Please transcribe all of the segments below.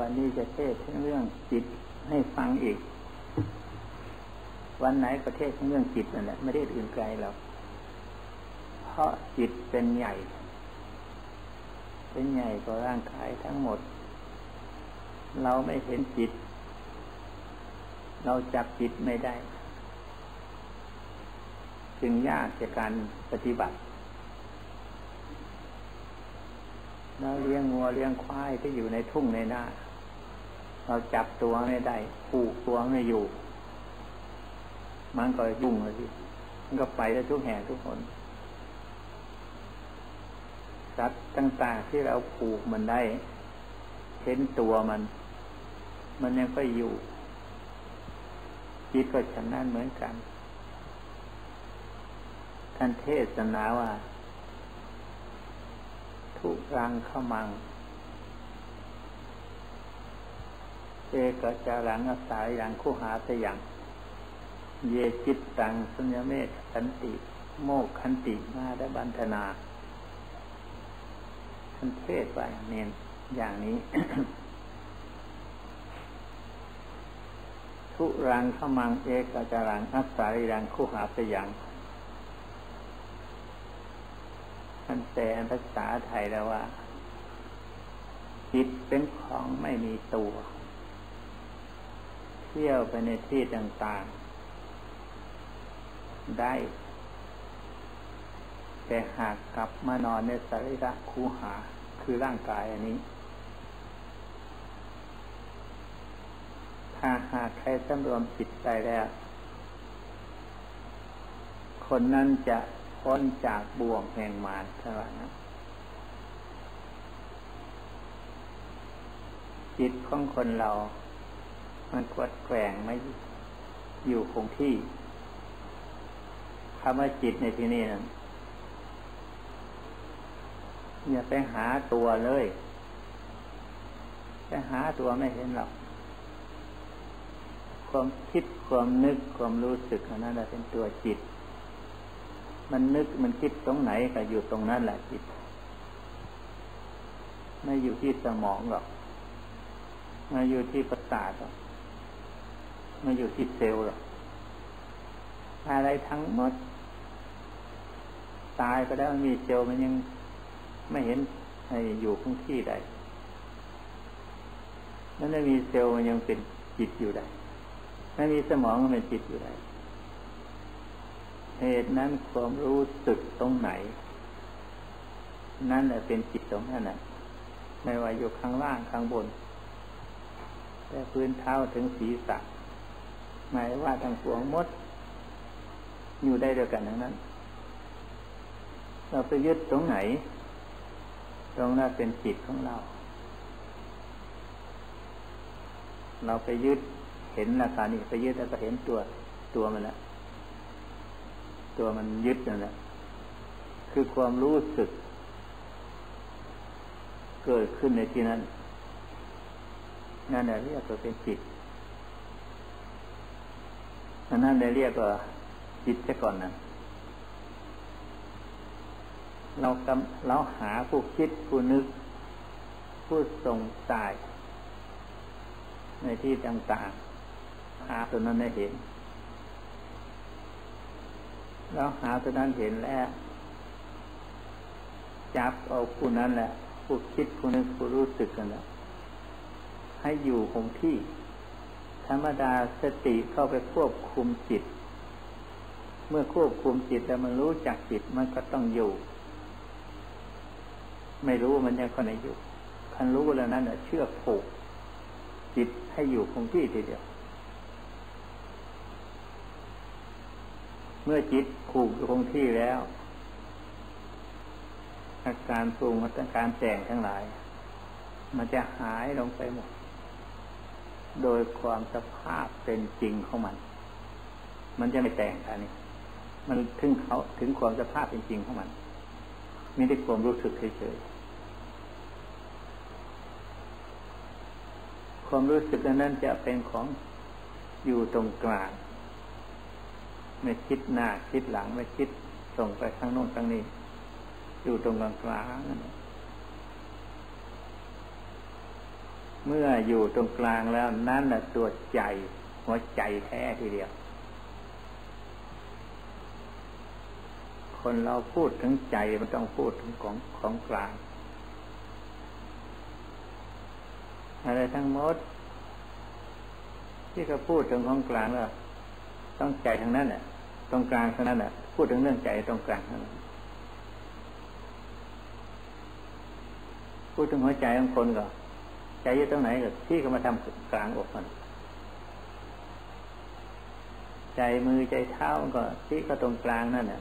วันนี้จะเทศเรื่องจิตให้ฟังอีก วันไหนประเทศเรื่องจิตนั่นแหละไม่ได้อื่นไกลหรอกเพราะจิตเป็นใหญ่ เป็นใหญ่กว่าร่างกายทั้งหมด เราไม่เห็นจิต เราจับจิตไม่ได้ จึงยากในการปฏิบัติ เราเลี้ยงงัวเลี้ยงควายที่อยู่ในทุ่งในนาเราจับตัวไม่ได้ผูกตัวไม่อยู่ มันก็ยุ่งเลยสิมันก็ไปได้วทุกแห่ทุกคนสัตว์ต่างๆที่เราผูกมันได้เห็นตัวมัน มันยังก็อยู่จิตก็ฉันนั้นเหมือนกันท่านเทศนาว่า ทุรังขมัง เอกจารังอาศัยอย่างคู่หาตอย่างเยจิตตังสัญญเมตขันติ โมกขันติมาได้บันธนาท่านเทศไปเน้นอย่างนี้ ทุรังขมัง เอกจารังอาศัยอย่างคู่หาตอย่าง ท่านแปลภาษาไทยแล้วว่า จิตเป็นของไม่มีตัว เที่ยวไปในที่ต่างๆ ได้ แต่หากกลับมานอนในสรีระคูหา คือร่างกายอันนี้ ถ้าหากใครสำรวมจิตใจแล้ว คนนั้นจะ พ้นจากบ่วงแห่งมารเท่านั้นจิตของคนเรา มันกดแกว่งไม่อยู่คงที่คำว่าจิตในที่นี้นั้นอย่าไปหาตัวเลย ไปหาตัวไม่เห็นหรอก ความคิดความนึกความรู้สึกนั้นเป็นตัวจิต มันนึกมันคิดตรงไหนก็อยู่ตรงนั้นแหละจิต ไม่อยู่ที่สมองหรอกไม่อยู่ที่ประสาทหรอกไม่อยู่ที่เซลล์หรอกอะไรทั้งหมด ตายไปแล้วมีเซลล์มันยังไม่เห็นให้อยู่คงที่ใดนั่นไม่มีเซลล์มันยังเป็นจิตอยู่ได้ไม่มีสมองมันเป็นจิตอยู่ได้ เหตุนั้นความรู้สึกตรงไหน นั่นแหละเป็นจิตตรงนั้นแหละไม่ว่าอยู่ข้างล่างข้างบน แต่พื้นเท้าถึงศีรษะหมายว่าทางปวงมด อยู่ได้เดียวกันทั้งนั้น เราไปยึดตรงไหน ตรงนั้นเป็นจิตของเรา เราไปยึดเห็นราคานี่ไปยึดแล้วก็เห็นตัวตัวมันแล้ว ตัวมันยึดนั่นแหละคือความรู้สึก เกิดขึ้นในที่นั้น นั่นแหละเรียกว่าเป็นจิตอันนั้นเลยเรียกว่าจิตซะก่อนนะเรากำเราหาผู้คิดผู้นึก ผู้ทรงใจในที่ต่างๆหาตัวนั้นได้เห็น เราหาตัวนั้นเห็นแล้ว จับเอาผู้นั้นแหละผู้คิดผู้นึกผู้รู้สึกกันแล้วให้อยู่คงที่ ธรรมดาสติเข้าไปควบคุมจิต เมื่อควบคุมจิตแล้วมันรู้จักจิตมันก็ต้องอยู่ ไม่รู้มันยังคนไหนอยู่คันรู้แล้วนั้นเชื่อผูกจิตให้อยู่คงที่ทีเดียว เมื่อจิตผูกคงที่แล้ว อาการปรุงอาการแต่งทั้งหลาย มันจะหายลงไปหมด โดยความสภาพเป็นจริงของมัน มันจะไม่แต่งอันนี้ มันถึงเขาถึงความสภาพเป็นจริงของมันไม่ได้ความรู้สึกเฉยๆความรู้สึกนั้นจะเป็นของอยู่ตรงกลาง ไม่คิดหน้าคิดหลังไม่คิดส่งไปทางโน้นทางนี้ อยู่ตรงกลางกลางเมื่ออยู่ตรงกลางแล้วนั่นแหละตัวใจหัวใจแท้ทีเดียว คนเราพูดถึงใจมันต้องพูดถึงของของกลาง อะไรทั้งหมด ที่เขาพูดถึงของกลางแล้ว ต้องใจทางนั้นแหละตรงกลางเท่านั้นแหละพูดถึงเรื่องใจตรงกลางเท่านั้นพูดถึงหัวใจของคนก็ใจอยู่ตรงไหนก็ที่เขามาทำกลางอกมันใจมือใจเท้าก็ที่ก็ตรงกลางนั่นแหละ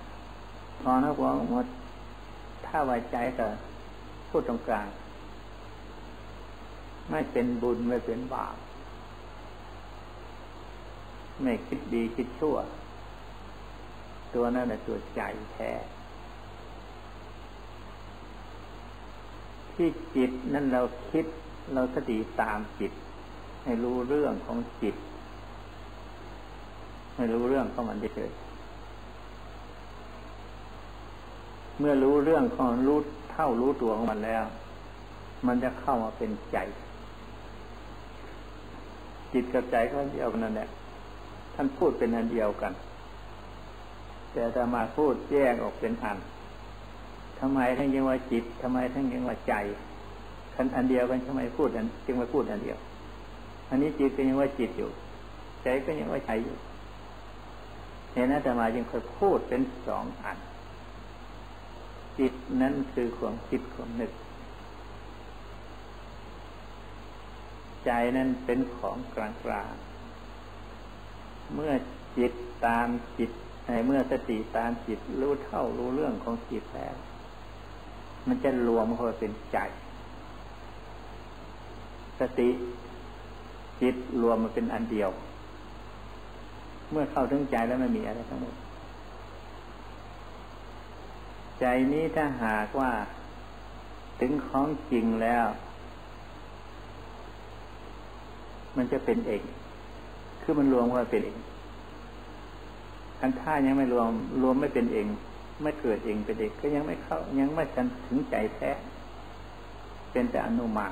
พอนะบอกว่าถ้าไว้ใจก็พูดตรงกลาง ไม่เป็นบุญไม่เป็นบาป ไม่คิดดีคิดชั่ว ตัวนั่นแหละตัวใจแท้ที่จิตนั่นเราคิดเราสติตามจิต ให้รู้เรื่องของจิต ให้รู้เรื่องของมันเฉยเมื่อรู้เรื่องของรู้เท่ารู้ตัวของมันแล้ว มันจะเข้ามาเป็นใจ จิตกับใจก็เดียวกันนั่นแหละ ท่านพูดเป็นอันเดียวกัน แต่ถ้ามาพูดแยกออกเป็นอันทำไมท่านยังว่าจิตทำไมท่านยังว่าใจคันอันเดียวกันทำไมพูดอันจึงมาพูดอันเดียว อันนี้จิตก็ยังว่าจิตอยู่ ใจก็ยังว่าใจอยู่เห็นนะแต่มาจึงเคยพูดเป็นสองอัน จิตนั้นคือความคิดความนึก ใจนั้นเป็นของกลางกลาง เมื่อจิตตามจิตเมื่อสติตามจิตรู้เท่ารู้เรื่องของจิตแล้ว มันจะรวมเข้าเป็นใจ สติจิตรวมมาเป็นอันเดียว เมื่อเข้าถึงใจแล้วไม่มีอะไรทั้งหมด ใจนี้ถ้าหากว่า ถึงของจริงแล้ว มันจะเป็นเอง คือมันรวมว่าเป็นเองอันท่ายังไม่รวม รวมไม่เป็นเอง ไม่เกิดเองเป็นเด็กก็ยังไม่เข้า ยังไม่ทันถึงใจแท้ เป็นแต่อนุมา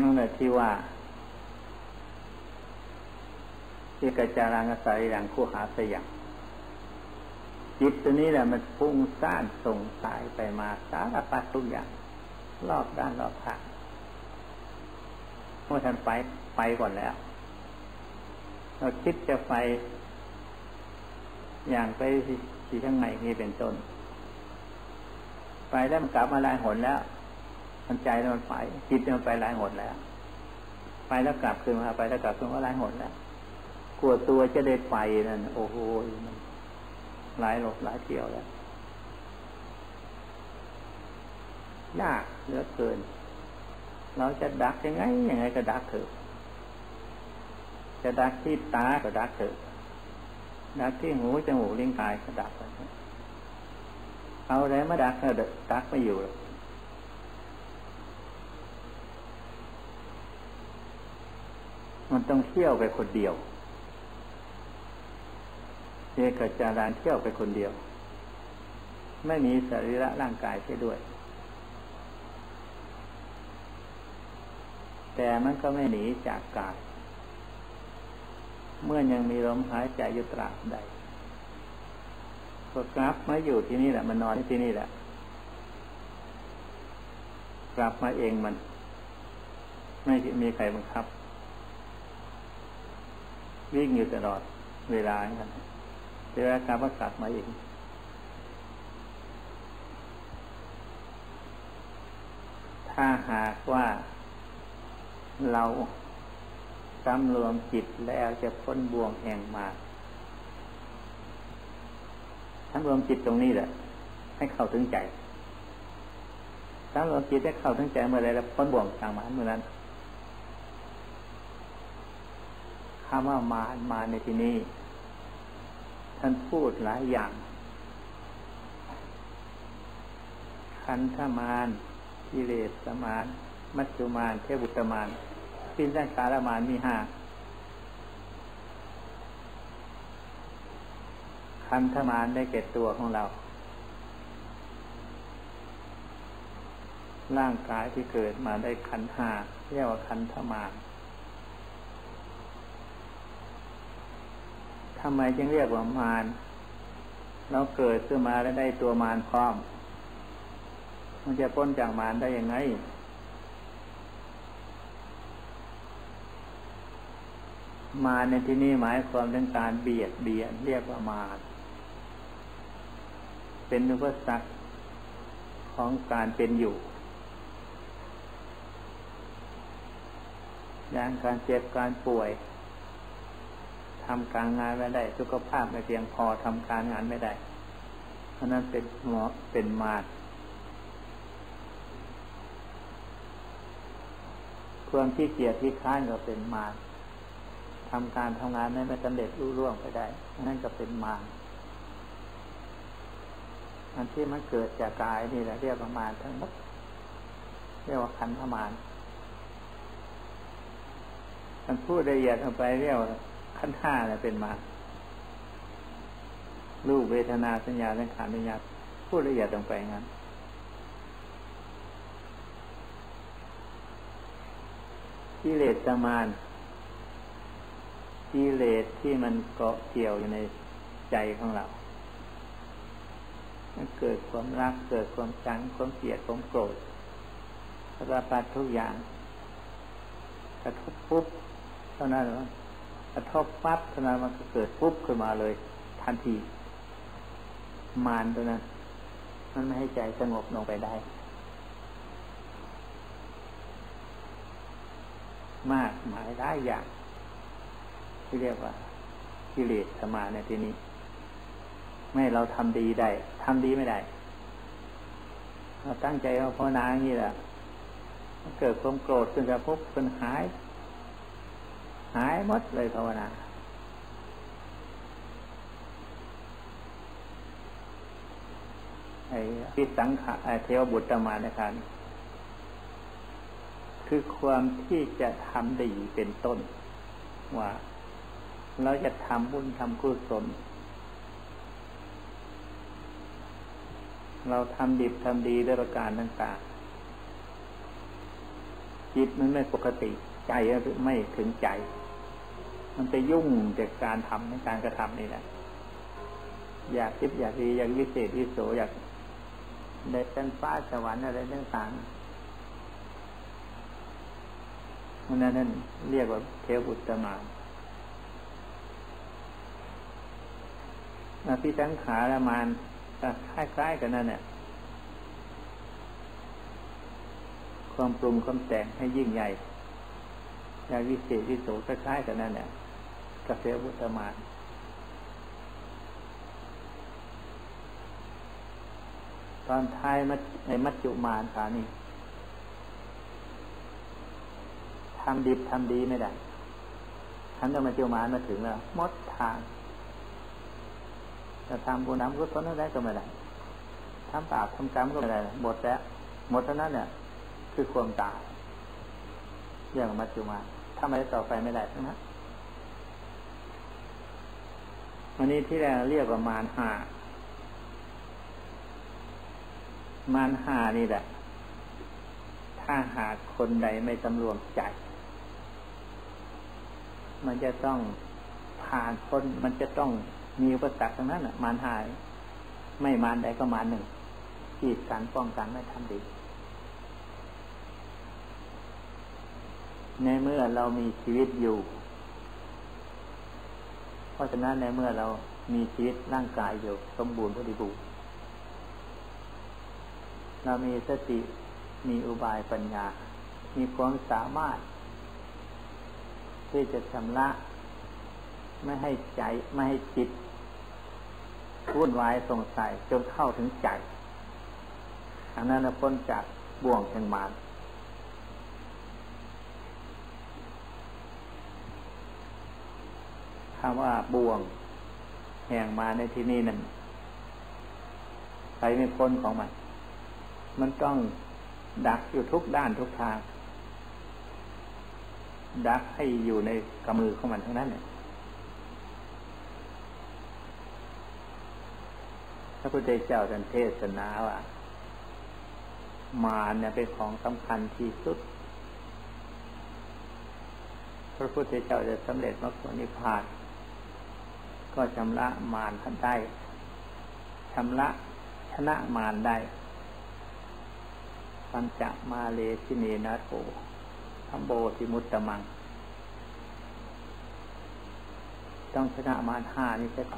นั่นแหละที่ว่าเอกจารังสายอย่างคู่หาสยังจิตตัวนี้แหละมันพุ่งซ่านส่งสายไปมาสารพัดทุกอย่าง รอบด้านรอบทาง เมื่อท่านไปไปก่อนแล้ว เราคิดจะไป อย่างไปที่ข้างในนี่เป็นต้น ไปแล้วมันกลับมาลายหนแล้ว มันใจมันไปจิตมันไปลายหนแล้ว ไปแล้วกลับคืนมาไปแล้วกลับคืนมาลายหนแล้วกลัวตัวจะได้ไปนั่นโอ้โหมันหลายหลบหลายเที่ยวแล้วยากเหลือเกิน เราจะดักยังไงยังไงก็ดักเถอะจะดักที่ตาก็ดักเถอะดักที่หูจมูกลิ้นกายก็ดักไปเอาอะไรมาดักก็ดักไม่อยู่มันต้องเที่ยวไปคนเดียวเอกจารานเที่ยวไปคนเดียว ไม่มีสรีระร่างกายเช่ด้วย แต่มันก็ไม่หนีจากกาย เมื่อยังมีลมหายใจอยู่ตราบใดก็กลับมาอยู่ที่นี่แหละ มันนอนที่นี่แหละ กลับมาเองมัน ไม่มีใครบังคับ วิ่งอยู่ตลอดเวลาอย่างนั้นเวลากลับก็กลับมาเองถ้าหากว่า เราสำรวมจิตแล้วจะพ้นบ่วงแห่งมาสำรวมจิตตรงนี้แหละ ให้เข้าถึงใจสำรวมจิตให้เข้าถึงใจเมื่อไรแล้วพ้นบ่วงทางมานเมื่อนั้นคำว่ามามาในที่นี้ ท่านพูดหลายอย่างคันธมานกิเลสมาน มัจจุมานเทวุตมาน ปิ้นสังขารมานมีห้าคันธมานได้เก็บตัวของเรา ร่างกายที่เกิดมาได้ขันหาเรียกว่าขันธมารทำไมจึงเรียกว่ามารเราเกิดขึ้นมาแล้วได้ตัวมารพร้อม มันจะพ้นจากมารได้ยังไง มาในที่นี้หมายความถึงการเบียดเบียนเรียกว่ามาเป็นอุปสรรคของการเป็นอยู่ อย่างการเจ็บการป่วยทำการงานไม่ได้ สุขภาพไม่เพียงพอทำการงานไม่ได้เพราะนั้นเป็นหมอเป็นมาดความที่เกียดที่ค้านก็เป็นมา ทำการทำงานไม่ไม่สำเร็จรุ่ร่วงไปได้ นั่นก็เป็นมารอันที่มันเกิดจากกายนี่แหละเรียกประมาณทั้งหมดเรียกว่าคันธมานมันพูดละเอียดออกไปเรียกว่าขั้นห้าเนี่ยเป็นมารูปเวทนาสัญญาสังขารวิญญาณพูดละเอียดลงไปงั้นกิเลสมาน กิเลสที่มันเกาะเกี่ยวอยู่ในใจของเรามันเกิดความรักเกิดความชังความเกลียดความโกรธสารพัดทุกอย่าง กระทบปุ๊บเท่านั้นหรอกระทบปั๊บเท่านั้นมันก็เกิดปุ๊บขึ้นมาเลย ทันที มานตัวนั้น มันไม่ให้ใจสงบลงไปได้ มากหมายได้อย่าง ที่เรียกว่ากิเลสสมาในที่นี้ ไม่เราทำดีได้ทำดีไม่ได้เราตั้งใจเอาภาวนาอย่างนี้แหละเกิดความโกรธขึ้นจะพบเป็นหาย หายหมดเลยภาวนาไอ้พิสังขะเทวบุตรมาในการคือความที่จะทำดีเป็นต้นว่า เราจะทำบุญทำกุศลเราทำดีทำดีด้วยประการต่างๆ จิตมันไม่ปกติ ใจไม่ถึงใจ มันไปยุ่งจากการทำในการกระทำนี่แหละ อยากคิดอยากดีอยากวิเศษวิโสอยากได้เป็นฟ้าสวรรค์อะไรต่างๆนั่นนั่นเรียกว่าเทวบุตรมา อภิสังขาละมานคล้ายๆกันนั่นเนี่ยความปรุงความแต่งให้ยิ่งใหญ่ยาวิเศษวิโสคล้ายๆกันนั่นเนี่ยกเสวุตมานตอนท้ายในมัจจุมานขานี่ทำดีทำดีไม่ได้ทำจนมัจจุมานมาถึงแล้วมดทาง จะทำบุญน้ำกุศลอะไรก็ไม่ได้ทำบาปทำกรรมก็ไม่ได้หมดแล้วหมดเท่านั้นเนี่ย คือความตายเรื่องมัจจุมานทำอะไรต่อไปไม่ได้ทั้งนั้นวันนี้ที่เราเรียกว่ามารหามารหานี่แหละ ถ้าหากคนใดไม่สำรวมใจ มันจะต้องผ่านคนมันจะต้อง มีอุปสรรคทั้งนั้นอะมารหาย ไม่มารใดก็มารหนึ่งขีดการป้องกันไม่ทำดี ในเมื่อเรามีชีวิตอยู่ เพราะฉะนั้นในเมื่อเรามีชีวิตร่างกายอยู่ สมบูรณ์บริบูรณ์เรามีสติมีอุบายปัญญา มีความสามารถ ที่จะชำระ ไม่ให้ใจไม่ให้จิตวุ่นวายสงสัยจนเข้าถึงใจ อันนั้นพ้นจากบ่วงแห่งมารคำว่าบ่วงแห่งมาในที่นี้นั่นไปไม่พ้นของมัน มันต้องดักอยู่ทุกด้านทุกทาง ดักให้อยู่ในกำมือของมันทั้งนั้นเนี่ย ระพุทธเจ้าท่านเทศนาว่ามารเนี่ยเป็นของสำคัญที่สุด พระพุทธเจ้าจะสำเร็จมรรคผลนิพพาน ก็ชำระมารท่านได้ชำระชนะมารได้ปัญจมาเลสิเนนาโถทัมโบติมุตตมัง ต้องชนะมารห้านี่ใช่ไหม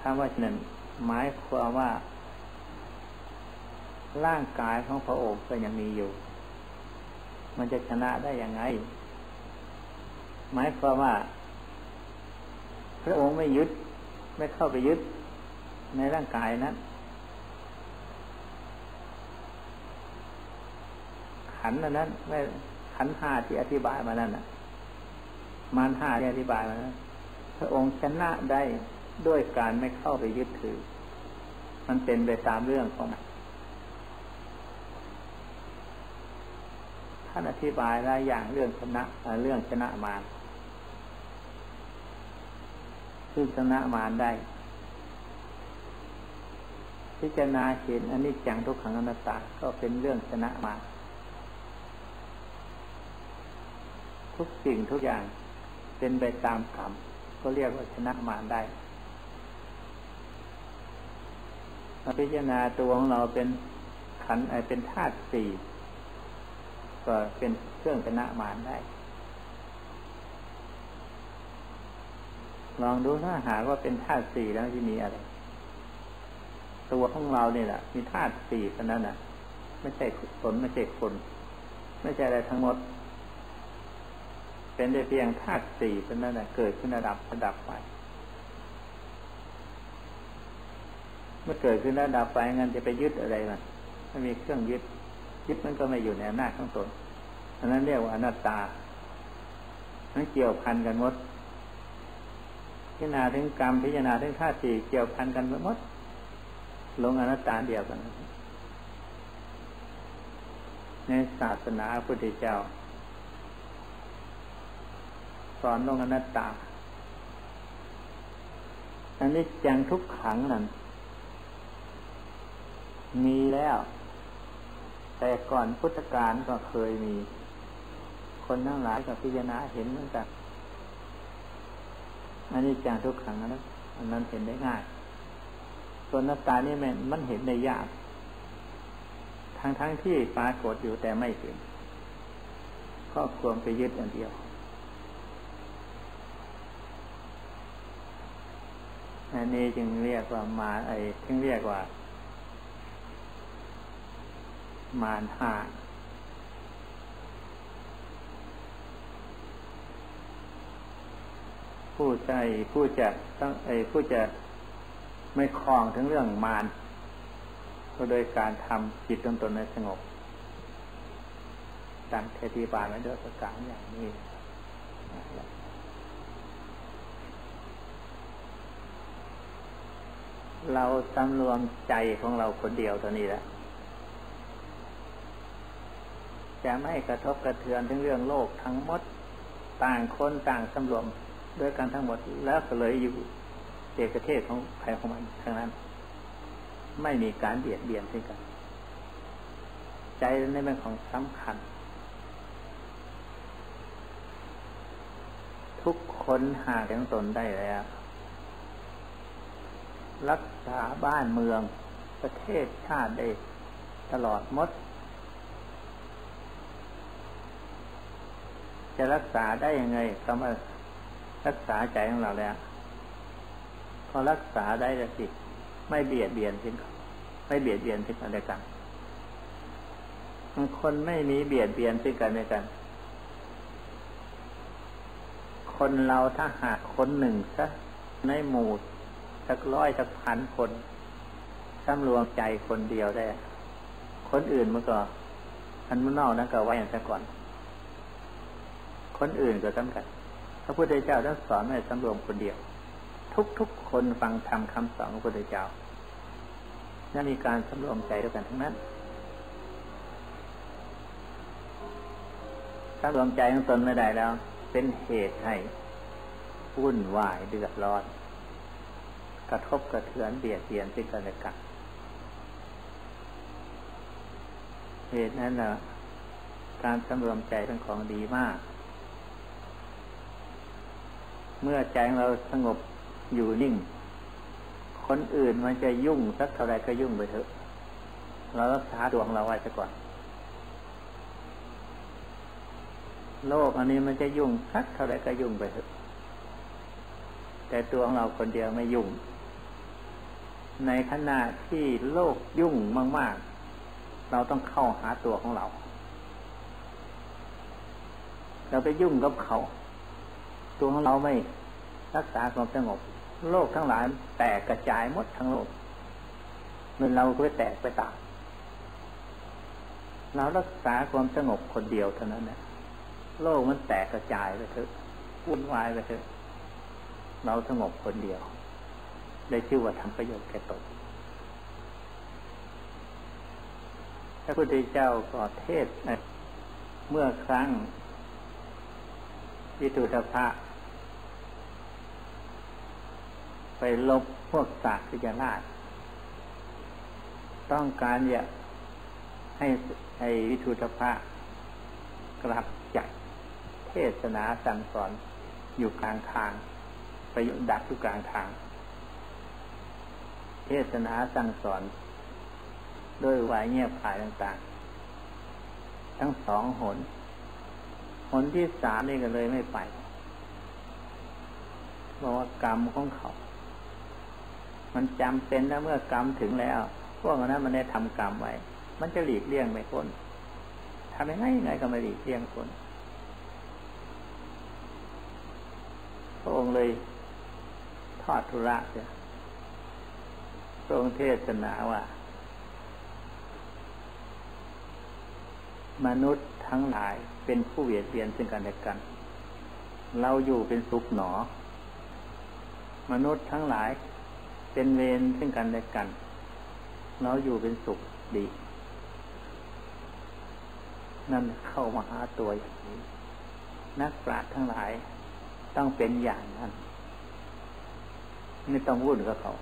ถ้าว่าหนึ่งหมายความว่า ร่างกายของพระองค์ก็ยังมีอยู่ มันจะชนะได้ยังไง หมายความว่า พระองค์ไม่ยึด ไม่เข้าไปยึดในร่างกายนั้นขันนั้นไม่ขันห้าที่อธิบายมานั่นน่ะ มารห้าที่อธิบายมานั้นพระองค์ชนะได้ ด้วยการไม่เข้าไปยึดถือ มันเป็นไปตามเรื่องของมันท่านอธิบายหลายอย่างเรื่องชนะเรื่องชนะมารซึ่งชนะมารได้ พิจารณาเห็นอันนี้จังทุกขังอนัตตาก็เป็นเรื่องชนะมารทุกสิ่งทุกอย่างเป็นไปตามกรรมก็เรียกว่าชนะมารได้ มาพิจารณาตัวของเราเป็นขันไอเป็นธาตุสี่ก็เป็นเครื่องชนะมารได้ ลองดูถ้าหากว่าเป็นธาตุสี่แล้วจะมีอะไร ตัวของเราเนี่ยแหละมีธาตุสี่เท่านั้นน่ะ ไม่ใช่ผลไม่ใช่คน ไม่ใช่อะไรทั้งหมด เป็นได้เพียงธาตุสี่เท่านั้นน่ะ เกิดขึ้นระดับระดับไป เมื่อเกิดขึ้นแล้วดับไปงั้นจะไปยึดอะไรมันไม่มีเครื่องยึด ยึดมันก็ไม่อยู่ในอำนาจของตนอันนั้นเรียกว่าอนัตตามันเกี่ยวพันกันหมดพิจารณาถึงกรรมพิจารณาถึงธาตุสี่เกี่ยวพันกันหมด ลงอนัตตาเดียวกัน ในศาสนาพุทธเจ้า สอนลงอนัตตาอันนี้จังทุกขังนั่น มีแล้ว แต่ก่อนพุทธกาลก็เคยมี คนทั้งหลายก็พิจารณาเห็นเหมือนกันอันนี้จางทุกขังนะอันนั้นเห็นได้ง่าย ส่วนนัตตานี่มันมันเห็นได้ยาก ทั้งทั้งที่ปรากฏอยู่แต่ไม่เห็นก็ควรไปยึดอันเดียวอันนี้จึงเรียกว่ามาไอ้ทึงเรียกว่า มารห้าผู้ใจผู้จะต้องไอ้ผู้จะไม่คลองถึงเรื่องมารก็โดยการทำจิตตนตนในสงบดังเทติบาลไว้ด้วยประการอย่างนี้เราสำรวมใจของเราคนเดียวตัวนี้แหละ จะไม่กระทบกระเทือนถึงเรื่องโลกทั้งหมดต่างคนต่างสำรวมด้วยกันทั้งหมดแล้วก็เลยอยู่เอกเทศของใครของมันทั้งนั้น ไม่มีการเบียดเบียนซึ่งกัน ใจในเป็นของสำคัญ ทุกคนหาถึงตนได้แล้ว รักษาบ้านเมืองประเทศชาติได้ตลอดมด จะรักษาได้ยังไงคำว่ารักษาใจของเราแล้วพอรักษาได้แล้วสิไม่เบียดเบียนสิ่งไม่เบียดเบียนสิ่งกันและกันบางคนไม่มีเบียดเบียนสิ่งกันและกัน คนเราถ้าหากคนหนึ่งสักในหมู่สักร้อยสักพันคนสำรวมใจคนเดียวได้ คนอื่นมันก็อันมันนอกนั้นก็ไว้อย่างแต่ก่อน คนอื่นก็สำคัญพระพุทธเจ้าท่านสอนให้สำรวมคนเดียว ทุกๆคนฟังทำคำสอนของพระพุทธเจ้านั่นมีการสำรวมใจด้วยกันทั้งนั้นสำรวมใจของตนไม่ได้แล้ว เป็นเหตุให้วุ่นวายเดือดร้อนกระทบกระเทือนเบียดเบียนสิ่งกันและกันเหตุนั้นนะการสำรวมใจเป็นของดีมาก เมื่อใจเราสงบอยู่นิ่ง คนอื่นมันจะยุ่งสักเท่าไรก็ยุ่งไปเถอะ เรารักษาดวงเราไว้ซะก่อน โลกอันนี้มันจะยุ่งสักเท่าไรก็ยุ่งไปเถอะ แต่ตัวของเราคนเดียวไม่ยุ่ง ในขณะที่โลกยุ่งมากๆ เราต้องเข้าหาตัวของเรา เราไปยุ่งกับเขา ตัวของเราไม่รักษาความสงบ โลกทั้งหลายแตกกระจายหมดทั้งโลกเมื่อเราก็แตกไปตามเรารักษาความสงบคนเดียวเท่านั้นนะโลกมันแตกกระจายไปเถอะวุ่นวายไปเถอะเราสงบคนเดียว ได้ชื่อว่าทำประโยชน์แก่ตนพระพุทธเจ้าก็เทศเมื่อครั้งวิตุตภะ ไปลบพวกศาสตร์ยานาฏต้องการอยากให้ให้วิทุตภะกลับจากเทศนาสั่งสอนอยู่กลางทางไปดักอยู่กลางทาง เทศนาสั่งสอน ด้วยวายเงียบขายต่างๆ ทั้งสองหนผลที่สามนี่ก็เลยไม่ไปบอกว่ากรรมของเขา มันจำเป็นนะเมื่อกรรมถึงแล้ว พวกนั้นมันได้ทำกรรมไว้ มันจะหลีกเลี่ยงไม่พ้นทำยังไงยังไงก็ไม่หลีกเลี่ยงพ้นพระองค์เลยทอดทุระเสียพระองค์เทศนาว่า มนุษย์ทั้งหลายเป็นผู้เวียดเวียนซึ่งกันและกัน เราอยู่เป็นสุขหนอ มนุษย์ทั้งหลาย เป็นเวรซึ่งกันและกัน เราอยู่เป็นสุขดี นั่นเข้ามาหาตัวอย่างนี้ นักปราชญ์ทั้งหลายต้องเป็นอย่างนั้นไม่ต้องวุ่นกับเขา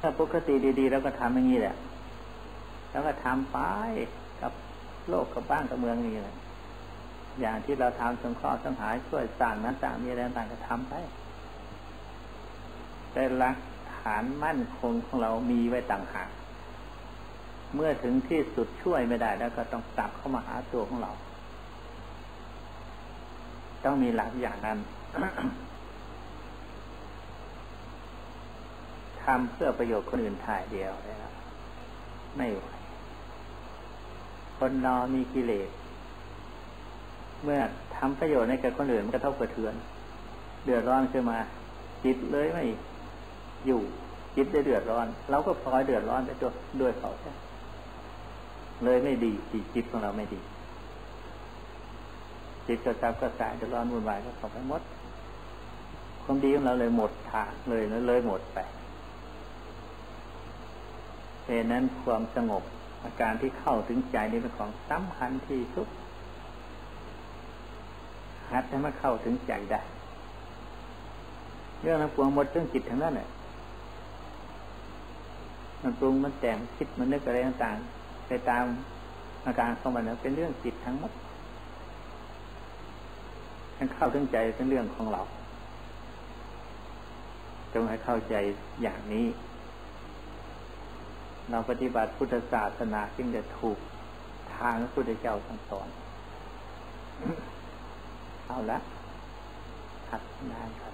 ถ้าปกติดีๆ แล้วก็ทำอย่างนี้แหละ แล้วก็ทำไปกับโลกกับบ้านกับเมืองนี่แหละอย่างที่เราทำสงเคราะห์สังหารช่วยสร้างนั้นสร้างมีอะไรต่างก็ทำไป แต่หลักฐานมั่นคงของเรามีไว้ต่างหากเมื่อถึงที่สุดช่วยไม่ได้แล้วก็ต้องกลับเข้ามาหาตัวของเรา ต้องมีหลักอย่างนั้นทำเพื่อประโยชน์คนอื่นถ่ายเดียวแล้วไม่ไหวคนเรามีกิเลส เมื่อทำประโยชน์ในแก่คนอื่นมันกระทบกระเทือน เดือดร้อนขึ้นมา จิตเลยไม่ อยู่จิตได้เดือดร้อนเราก็พลอยเดือดร้อนไปด้วยด้วยเขาใช่เลยไม่ดีจิตจิตของเราไม่ดี จิตกระซับกระสายเดือดร้อนวุ่นวายก็เข้าไปหมดความดีของเราเลยหมดทางเลยเลยหมดไปเพราะนั้นความสงบอาการที่เข้าถึงใจนี่เป็นของสำคัญที่สุดหัดให้มันเข้าถึงใจได้ เรื่องนั้นปวงหมดเรื่องจิตทั้งนั้นเนี่ย มันปรุงมันแต่งคิดมันนึกอะไรต่างๆไปตามอาการของมันเป็นเรื่องจิตทั้งหมดให้เข้าถึงใจเป็นเรื่องของเราจงให้เข้าใจอย่างนี้ เราปฏิบัติพุทธศาสนาจึงจะถูกทางพระพุทธเจ้าสั่งสอนเอาละหัดนานครับ